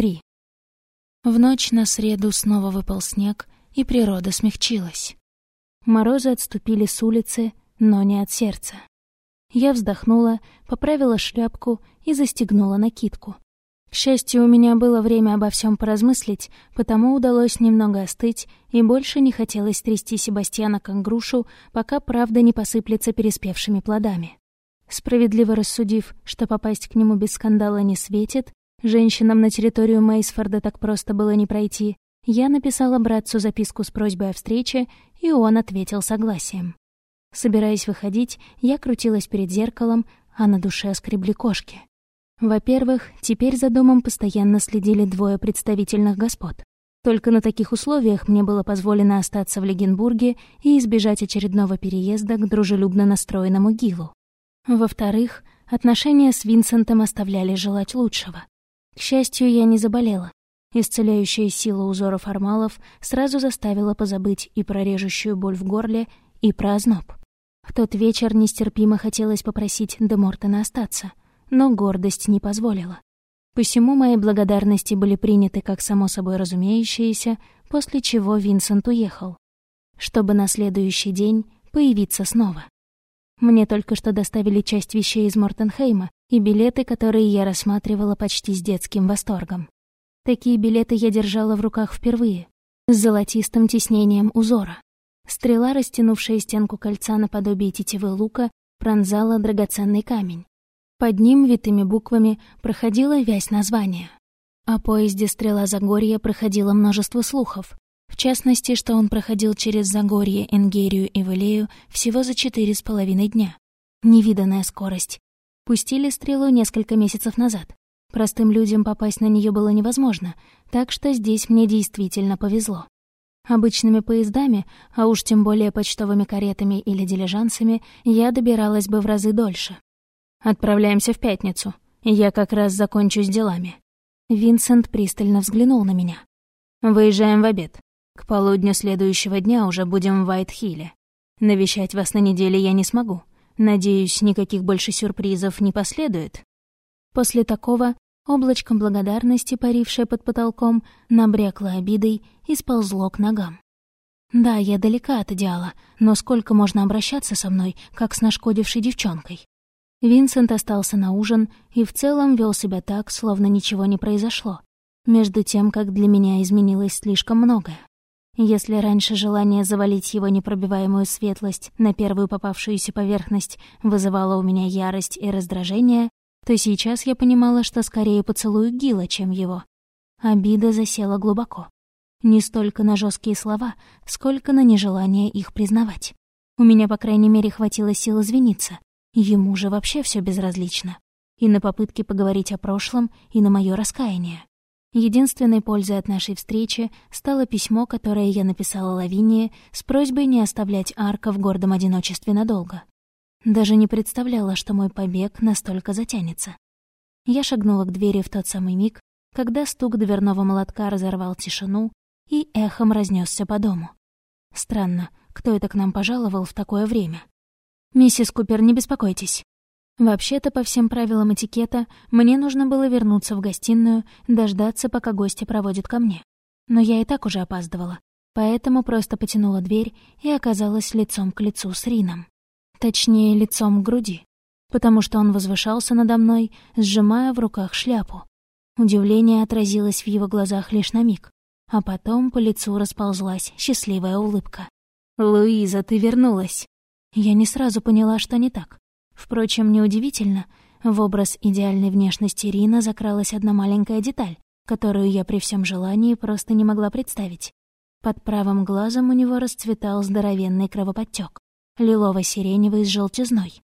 3. В ночь на среду снова выпал снег, и природа смягчилась. Морозы отступили с улицы, но не от сердца. Я вздохнула, поправила шляпку и застегнула накидку. К счастью, у меня было время обо всем поразмыслить, потому удалось немного остыть, и больше не хотелось трясти Себастьяна как грушу, пока правда не посыплется переспевшими плодами. Справедливо рассудив, что попасть к нему без скандала не светит, женщинам на территорию Мейсфорда так просто было не пройти, я написала братцу записку с просьбой о встрече, и он ответил согласием. Собираясь выходить, я крутилась перед зеркалом, а на душе скребли кошки. Во-первых, теперь за домом постоянно следили двое представительных господ. Только на таких условиях мне было позволено остаться в Легенбурге и избежать очередного переезда к дружелюбно настроенному Гилу. Во-вторых, отношения с Винсентом оставляли желать лучшего. К счастью, я не заболела. Исцеляющая сила узора формалов сразу заставила позабыть и про режущую боль в горле, и про озноб. В тот вечер нестерпимо хотелось попросить Де Мортона остаться, но гордость не позволила. Посему мои благодарности были приняты как само собой разумеющиеся, после чего Винсент уехал, чтобы на следующий день появиться снова. Мне только что доставили часть вещей из Мортенхейма и билеты, которые я рассматривала почти с детским восторгом. Такие билеты я держала в руках впервые, с золотистым тиснением узора. Стрела, растянувшая стенку кольца наподобие тетивы лука, пронзала драгоценный камень. Под ним витыми буквами проходила вязь названия. О поезде «Стрела Загорья» проходило множество слухов. В частности, что он проходил через Загорье, Энгерию и Валею всего за четыре с половиной дня. Невиданная скорость. Пустили стрелу несколько месяцев назад. Простым людям попасть на нее было невозможно, так что здесь мне действительно повезло. Обычными поездами, а уж тем более почтовыми каретами или дилижансами, я добиралась бы в разы дольше. Отправляемся в пятницу. Я как раз закончу с делами». Винсент пристально взглянул на меня. «Выезжаем в обед. К полудню следующего дня уже будем в Вайтхилле. Навещать вас на неделе я не смогу. Надеюсь, никаких больше сюрпризов не последует». После такого облачком благодарности, парившее под потолком, набрякло обидой и сползло к ногам. Да, я далека от идеала, но сколько можно обращаться со мной, как с нашкодившей девчонкой? Винсент остался на ужин и в целом вел себя так, словно ничего не произошло, между тем, как для меня изменилось слишком многое. Если раньше желание завалить его непробиваемую светлость на первую попавшуюся поверхность вызывало у меня ярость и раздражение, то сейчас я понимала, что скорее поцелую Гила, чем его. Обида засела глубоко. Не столько на жесткие слова, сколько на нежелание их признавать. У меня, по крайней мере, хватило сил извиниться, Ему же вообще все безразлично. И на попытки поговорить о прошлом, и на мое раскаяние. Единственной пользой от нашей встречи стало письмо, которое я написала Лавинии с просьбой не оставлять Арка в гордом одиночестве надолго. Даже не представляла, что мой побег настолько затянется. Я шагнула к двери в тот самый миг, когда стук дверного молотка разорвал тишину и эхом разнесся по дому. Странно, кто это к нам пожаловал в такое время? «Миссис Купер, не беспокойтесь». Вообще-то, по всем правилам этикета, мне нужно было вернуться в гостиную, дождаться, пока гости проводят ко мне. Но я и так уже опаздывала, поэтому просто потянула дверь и оказалась лицом к лицу с Рином. Точнее, лицом к груди, потому что он возвышался надо мной, сжимая в руках шляпу. Удивление отразилось в его глазах лишь на миг, а потом по лицу расползлась счастливая улыбка. «Луиза, ты вернулась!» Я не сразу поняла, что не так. Впрочем, неудивительно, в образ идеальной внешности Рина закралась одна маленькая деталь, которую я при всем желании просто не могла представить. Под правым глазом у него расцветал здоровенный кровоподтек, лилово-сиреневый с желтизной.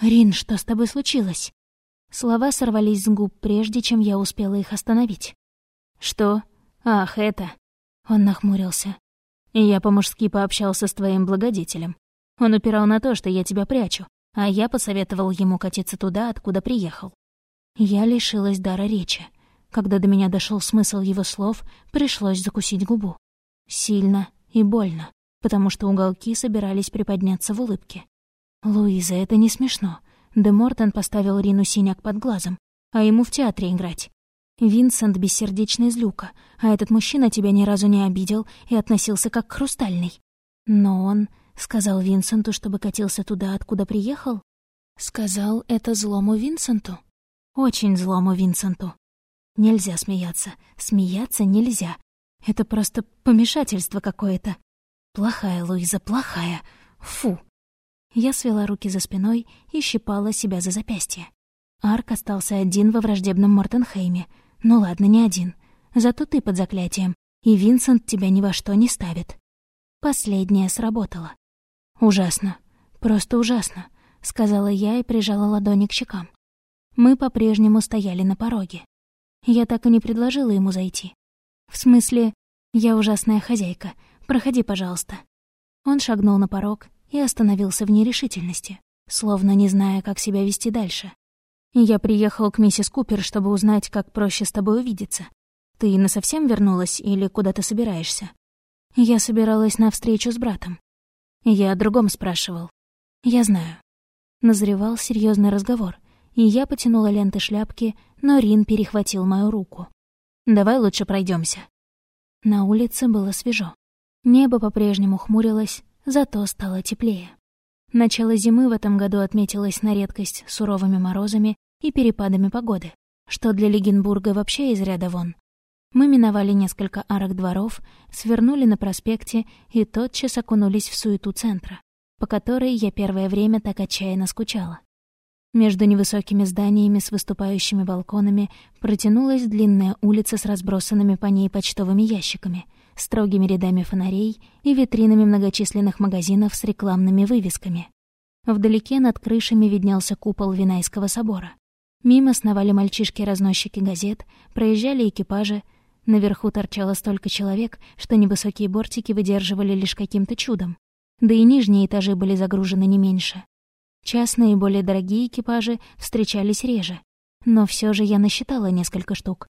«Рин, что с тобой случилось?» Слова сорвались с губ, прежде чем я успела их остановить. «Что? Ах, это...» Он нахмурился. «Я по-мужски пообщался с твоим благодетелем. Он упирал на то, что я тебя прячу, а я посоветовал ему катиться туда, откуда приехал. Я лишилась дара речи. Когда до меня дошел смысл его слов, пришлось закусить губу. Сильно и больно, потому что уголки собирались приподняться в улыбке. «Луиза, это не смешно. Де Мортон поставил Рину синяк под глазом, а ему в театре играть. Винсент — бессердечный злюка, а этот мужчина тебя ни разу не обидел и относился как к хрустальный. Но он сказал Винсенту, чтобы катился туда, откуда приехал? Сказал это злому Винсенту? Очень злому Винсенту. Нельзя смеяться. Смеяться нельзя. Это просто помешательство какое-то. Плохая, Луиза, плохая. Фу. Я свела руки за спиной и щипала себя за запястье. Арк остался один во враждебном Мортенхейме. Ну ладно, не один. Зато ты под заклятием, и Винсент тебя ни во что не ставит. Последнее сработало. Ужасно. Просто ужасно, сказала я и прижала ладони к щекам. Мы по-прежнему стояли на пороге. Я так и не предложила ему зайти. В смысле, я ужасная хозяйка. Проходи, пожалуйста. Он шагнул на порог и остановился в нерешительности, словно не зная, как себя вести дальше. Я приехал к миссис Купер, чтобы узнать, как проще с тобой увидеться. Ты насовсем вернулась или куда ты собираешься? Я собиралась на встречу с братом. Я о другом спрашивал. Я знаю. Назревал серьезный разговор, и я потянула ленты шляпки, но Рин перехватил мою руку. «Давай лучше пройдемся. На улице было свежо. Небо по-прежнему хмурилось, зато стало теплее. Начало зимы в этом году отметилось на редкость суровыми морозами и перепадами погоды, что для Легенбурга вообще из ряда вон. Мы миновали несколько арок дворов, свернули на проспекте и тотчас окунулись в суету центра, по которой я первое время так отчаянно скучала. Между невысокими зданиями с выступающими балконами протянулась длинная улица с разбросанными по ней почтовыми ящиками — строгими рядами фонарей и витринами многочисленных магазинов с рекламными вывесками. Вдалеке над крышами виднелся купол Винайского собора. Мимо сновали мальчишки-разносчики газет, проезжали экипажи. Наверху торчало столько человек, что невысокие бортики выдерживали лишь каким-то чудом. Да и нижние этажи были загружены не меньше. Частные и более дорогие экипажи встречались реже. Но все же я насчитала несколько штук.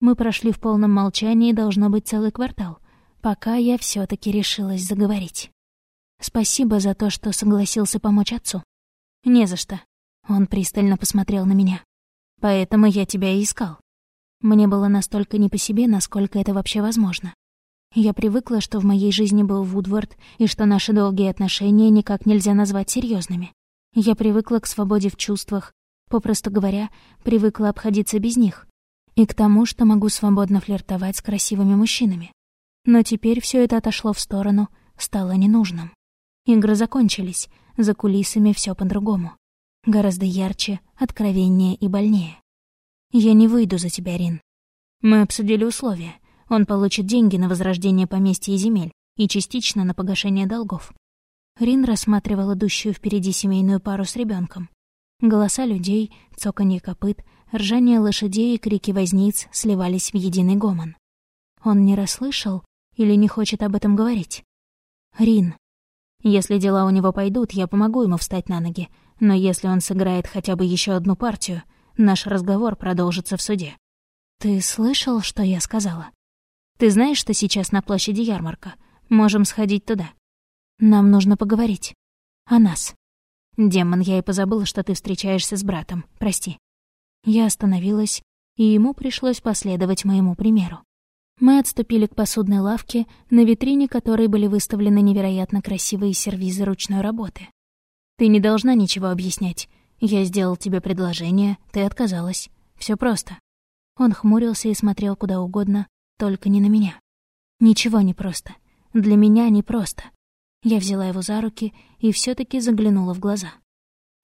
Мы прошли в полном молчании, должно быть, целый квартал — пока я все таки решилась заговорить. Спасибо за то, что согласился помочь отцу. Не за что. Он пристально посмотрел на меня. Поэтому я тебя и искал. Мне было настолько не по себе, насколько это вообще возможно. Я привыкла, что в моей жизни был Вудвард, и что наши долгие отношения никак нельзя назвать серьезными. Я привыкла к свободе в чувствах, попросту говоря, привыкла обходиться без них. И к тому, что могу свободно флиртовать с красивыми мужчинами. Но теперь все это отошло в сторону, стало ненужным. Игры закончились, за кулисами все по-другому. Гораздо ярче, откровеннее и больнее. «Я не выйду за тебя, Рин. Мы обсудили условия. Он получит деньги на возрождение поместья и земель и частично на погашение долгов». Рин рассматривал идущую впереди семейную пару с ребенком. Голоса людей, цоканье копыт, ржание лошадей и крики возниц сливались в единый гомон. Он не расслышал или не хочет об этом говорить? Рин. Если дела у него пойдут, я помогу ему встать на ноги. Но если он сыграет хотя бы еще одну партию, наш разговор продолжится в суде. Ты слышал, что я сказала? Ты знаешь, что сейчас на площади ярмарка? Можем сходить туда. Нам нужно поговорить. О нас. Демон, я и позабыла, что ты встречаешься с братом. Прости. Я остановилась, и ему пришлось последовать моему примеру. Мы отступили к посудной лавке, на витрине которой были выставлены невероятно красивые сервизы ручной работы. «Ты не должна ничего объяснять. Я сделал тебе предложение, ты отказалась. Все просто». Он хмурился и смотрел куда угодно, только не на меня. «Ничего не просто. Для меня не просто». Я взяла его за руки и все таки заглянула в глаза.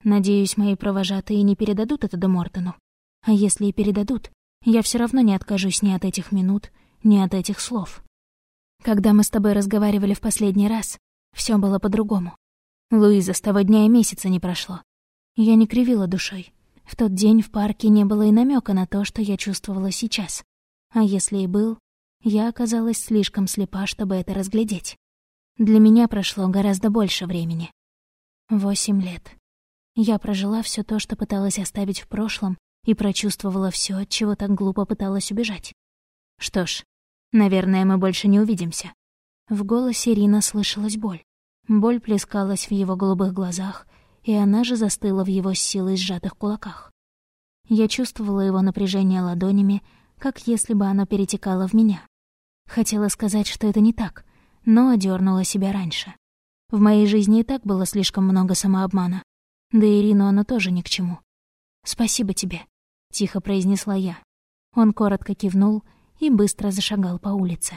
Надеюсь, мои провожатые не передадут это до Мортону. А если и передадут, я все равно не откажусь ни от этих минут, не от этих слов. Когда мы с тобой разговаривали в последний раз, все было по-другому. Луиза, с того дня и месяца не прошло. Я не кривила душой. В тот день в парке не было и намека на то, что я чувствовала сейчас. А если и был, я оказалась слишком слепа, чтобы это разглядеть. Для меня прошло гораздо больше времени. Восемь лет. Я прожила все то, что пыталась оставить в прошлом, и прочувствовала все, от чего так глупо пыталась убежать. Что ж, Наверное, мы больше не увидимся». В голосе Рина слышалась боль. Боль плескалась в его голубых глазах, и она же застыла в его силой сжатых кулаках. Я чувствовала его напряжение ладонями, как если бы оно перетекало в меня. Хотела сказать, что это не так, но одернула себя раньше. В моей жизни и так было слишком много самообмана. Да и Ирину оно тоже ни к чему. «Спасибо тебе», — тихо произнесла я. Он коротко кивнул и быстро зашагал по улице.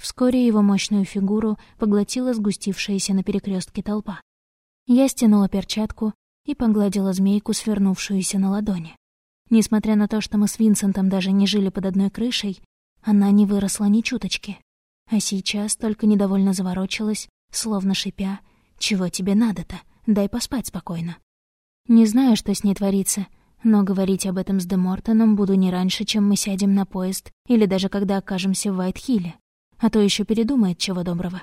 Вскоре его мощную фигуру поглотила сгустившаяся на перекрестке толпа. Я стянула перчатку и погладила змейку, свернувшуюся на ладони. Несмотря на то, что мы с Винсентом даже не жили под одной крышей, она не выросла ни чуточки. А сейчас только недовольно заворочилась, словно шипя «Чего тебе надо-то? Дай поспать спокойно». Не знаю, что с ней творится, но говорить об этом с Демортоном буду не раньше, чем мы сядем на поезд или даже когда окажемся в Вайтхилле, а то еще передумает чего доброго.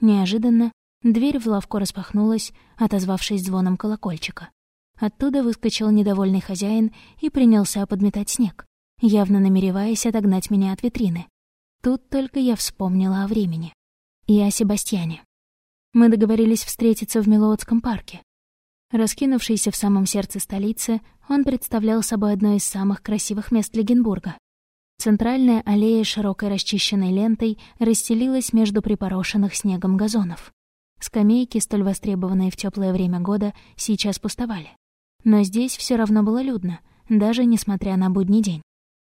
Неожиданно дверь в лавку распахнулась, отозвавшись звоном колокольчика. Оттуда выскочил недовольный хозяин и принялся подметать снег, явно намереваясь отогнать меня от витрины. Тут только я вспомнила о времени. И о Себастьяне. Мы договорились встретиться в Мелоотском парке. Раскинувшийся в самом сердце столицы, он представлял собой одно из самых красивых мест Легенбурга. Центральная аллея широкой расчищенной лентой расстелилась между припорошенных снегом газонов. Скамейки, столь востребованные в теплое время года, сейчас пустовали. Но здесь все равно было людно, даже несмотря на будний день.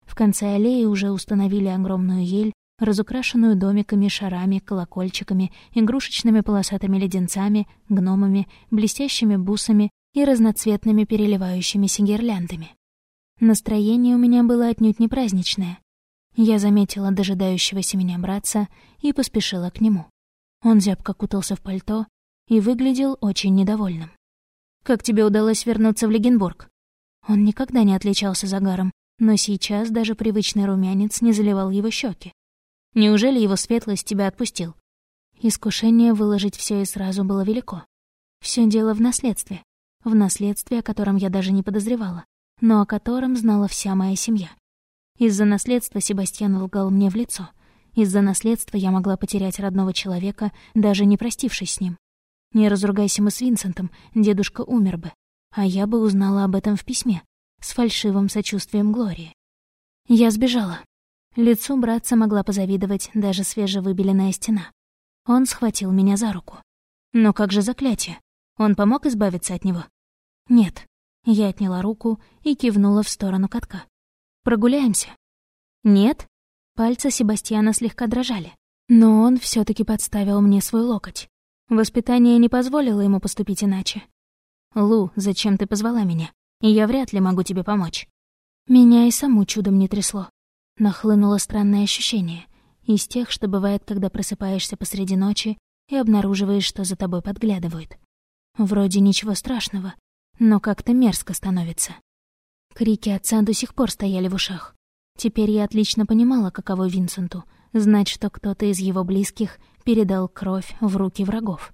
В конце аллеи уже установили огромную ель, разукрашенную домиками, шарами, колокольчиками, игрушечными полосатыми леденцами, гномами, блестящими бусами и разноцветными переливающимися гирляндами. Настроение у меня было отнюдь не праздничное. Я заметила дожидающегося меня братца и поспешила к нему. Он зябко кутался в пальто и выглядел очень недовольным. «Как тебе удалось вернуться в Легенбург?» Он никогда не отличался загаром, но сейчас даже привычный румянец не заливал его щеки. Неужели его светлость тебя отпустил? Искушение выложить все и сразу было велико. Все дело в наследстве. В наследстве, о котором я даже не подозревала, но о котором знала вся моя семья. Из-за наследства Себастьян лгал мне в лицо. Из-за наследства я могла потерять родного человека, даже не простившись с ним. Не разругайся мы с Винсентом, дедушка умер бы. А я бы узнала об этом в письме, с фальшивым сочувствием Глории. Я сбежала. Лицу братца могла позавидовать даже свежевыбеленная стена. Он схватил меня за руку. Но как же заклятие? Он помог избавиться от него? Нет. Я отняла руку и кивнула в сторону катка. «Прогуляемся?» «Нет?» Пальцы Себастьяна слегка дрожали. Но он все таки подставил мне свой локоть. Воспитание не позволило ему поступить иначе. «Лу, зачем ты позвала меня? Я вряд ли могу тебе помочь». Меня и саму чудом не трясло. Нахлынуло странное ощущение, из тех, что бывает, когда просыпаешься посреди ночи и обнаруживаешь, что за тобой подглядывают. Вроде ничего страшного, но как-то мерзко становится. Крики отца до сих пор стояли в ушах. Теперь я отлично понимала, каково Винсенту, знать, что кто-то из его близких передал кровь в руки врагов.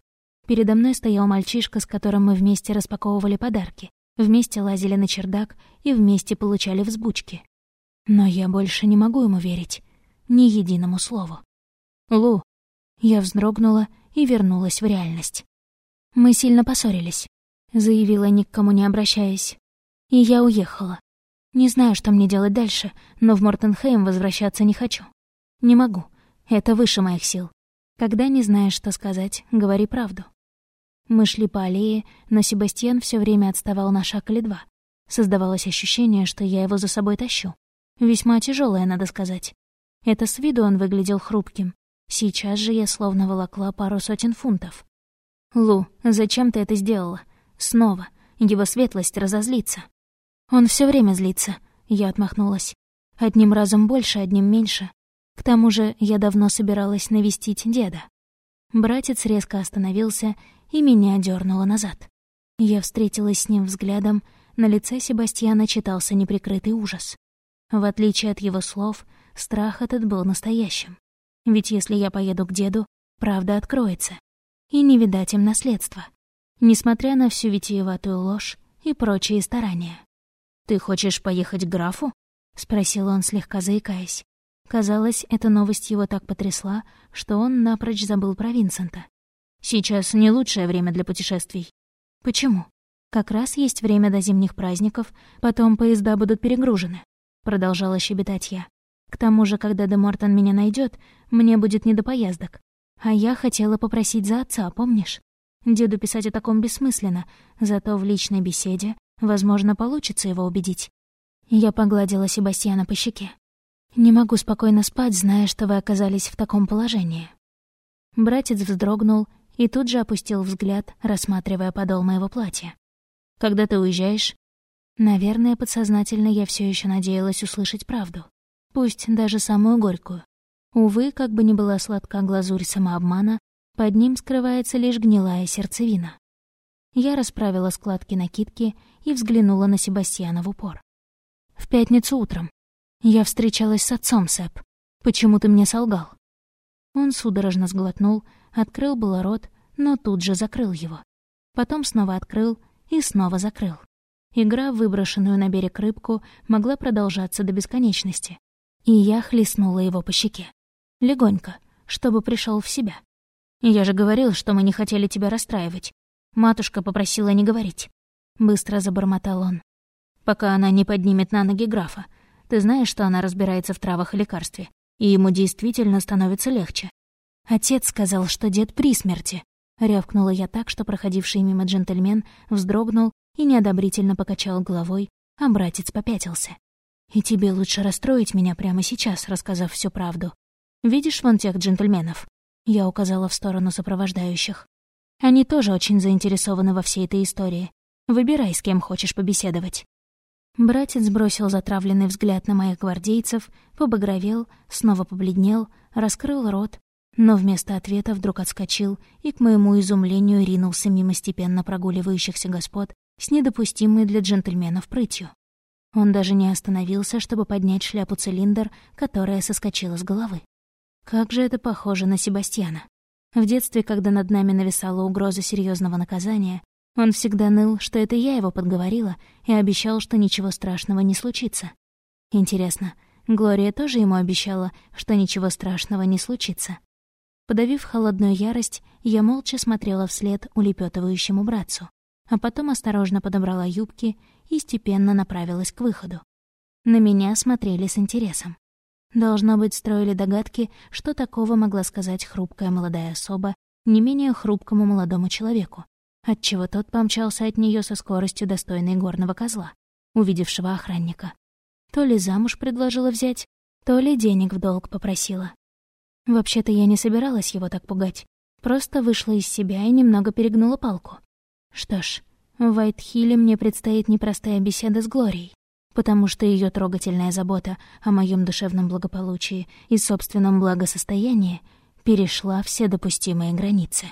Передо мной стоял мальчишка, с которым мы вместе распаковывали подарки, вместе лазили на чердак и вместе получали взбучки. Но я больше не могу ему верить. Ни единому слову. «Лу!» Я вздрогнула и вернулась в реальность. «Мы сильно поссорились», — заявила, ни к кому не обращаясь. И я уехала. Не знаю, что мне делать дальше, но в Мортенхейм возвращаться не хочу. Не могу. Это выше моих сил. Когда не знаешь, что сказать, говори правду. Мы шли по аллее, но Себастьян все время отставал на шаг или два. Создавалось ощущение, что я его за собой тащу. Весьма тяжелое, надо сказать. Это с виду он выглядел хрупким. Сейчас же я словно волокла пару сотен фунтов. «Лу, зачем ты это сделала? Снова. Его светлость разозлится». «Он все время злится», — я отмахнулась. «Одним разом больше, одним меньше. К тому же я давно собиралась навестить деда». Братец резко остановился и меня дернуло назад. Я встретилась с ним взглядом, на лице Себастьяна читался неприкрытый ужас. В отличие от его слов, страх этот был настоящим. Ведь если я поеду к деду, правда откроется. И не видать им наследства. Несмотря на всю витиеватую ложь и прочие старания. «Ты хочешь поехать к графу?» — спросил он, слегка заикаясь. Казалось, эта новость его так потрясла, что он напрочь забыл про Винсента. «Сейчас не лучшее время для путешествий». «Почему?» «Как раз есть время до зимних праздников, потом поезда будут перегружены. — продолжала щебетать я. «К тому же, когда Де Мортон меня найдет, мне будет не до поездок. А я хотела попросить за отца, помнишь? Деду писать о таком бессмысленно, зато в личной беседе, возможно, получится его убедить. Я погладила Себастьяна по щеке. «Не могу спокойно спать, зная, что вы оказались в таком положении». Братец вздрогнул и тут же опустил взгляд, рассматривая подол моего платья. «Когда ты уезжаешь?» Наверное, подсознательно я все еще надеялась услышать правду. Пусть даже самую горькую. Увы, как бы ни была сладка глазурь самообмана, под ним скрывается лишь гнилая сердцевина. Я расправила складки накидки и взглянула на Себастьяна в упор. В пятницу утром. Я встречалась с отцом, Сэп. Почему ты мне солгал?» Он судорожно сглотнул, открыл было рот, но тут же закрыл его. Потом снова открыл и снова закрыл. Игра выброшенную на берег рыбку могла продолжаться до бесконечности. И я хлестнула его по щеке. Легонько, чтобы пришел в себя. «Я же говорил, что мы не хотели тебя расстраивать. Матушка попросила не говорить». Быстро забормотал он. «Пока она не поднимет на ноги графа. Ты знаешь, что она разбирается в травах и лекарстве, и ему действительно становится легче. Отец сказал, что дед при смерти. Рявкнула я так, что проходивший мимо джентльмен вздрогнул и неодобрительно покачал головой, а братец попятился. «И тебе лучше расстроить меня прямо сейчас, рассказав всю правду. Видишь вон тех джентльменов?» Я указала в сторону сопровождающих. «Они тоже очень заинтересованы во всей этой истории. Выбирай, с кем хочешь побеседовать». Братец бросил затравленный взгляд на моих гвардейцев, побагровел, снова побледнел, раскрыл рот, но вместо ответа вдруг отскочил и, к моему изумлению, ринулся мимо степенно прогуливающихся господ с недопустимой для джентльменов прытью. Он даже не остановился, чтобы поднять шляпу-цилиндр, которая соскочила с головы. Как же это похоже на Себастьяна. В детстве, когда над нами нависала угроза серьезного наказания, он всегда ныл, что это я его подговорила, и обещал, что ничего страшного не случится. Интересно, Глория тоже ему обещала, что ничего страшного не случится? Подавив холодную ярость, я молча смотрела вслед улепетывающему братцу, а потом осторожно подобрала юбки и степенно направилась к выходу. На меня смотрели с интересом. Должно быть, строили догадки, что такого могла сказать хрупкая молодая особа не менее хрупкому молодому человеку, отчего тот помчался от нее со скоростью достойной горного козла, увидевшего охранника. То ли замуж предложила взять, то ли денег в долг попросила. Вообще-то я не собиралась его так пугать, просто вышла из себя и немного перегнула палку. Что ж, в Вайтхилле мне предстоит непростая беседа с Глорией, потому что ее трогательная забота о моем душевном благополучии и собственном благосостоянии перешла все допустимые границы.